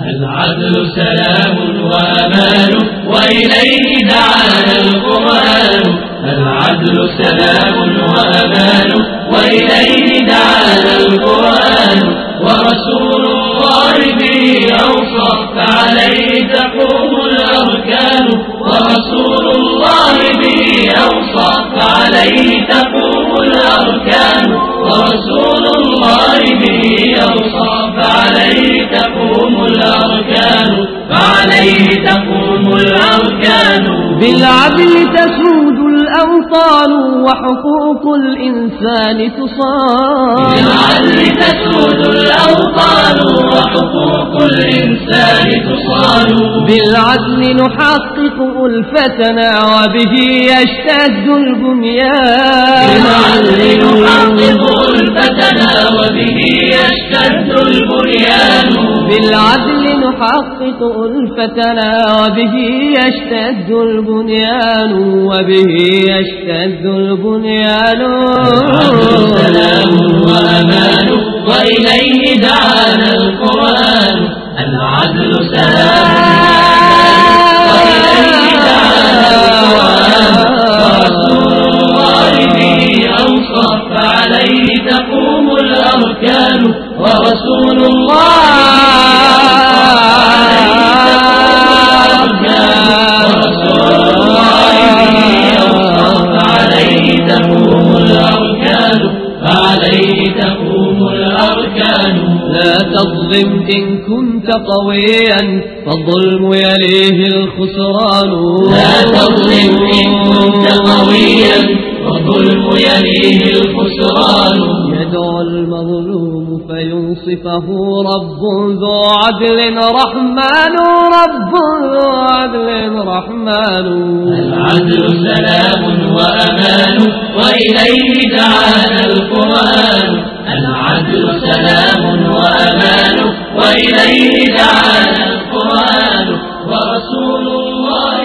العدل سلام وأمان وإليه دعانا القرآن. العدل سلام وأمان وإليه دعانا القرآن. ورسول الله به أوصى فعليه تقوم الأركان. ورسول الله به أوصى فعليه تقوم الأركان. ورسول بالعدل تسود الأوطان وحقوق الإنسان تصان. بالعدل تسود الأوطان وحقوق الإنسان تصان. بالعدل نحقق ألفتنا وبه يشتد البنيان. بالعدل نحقق نحقق ألفتنا وبه يشتد البنيان وبه يشتد البنيان. سلام وأمان وإليه دعانا القرآن. العدل سلام وإليه دعانا القرآن. أوصى فعليه تقوم الأركان. الأركان. لا تظلم إن كنت قويا فالظلم يليه الخسران. لا تظلم إن كنت قويا والظلم يليه الخسران. يدعو المظلوم فينصفه رب ذو عدل رحمن رب ذو عدل رحمن. العدل سلام وأمان وإليه دعانا القرآن. العدل سلام وأمان وإليه دعانا القرآن ورسول الله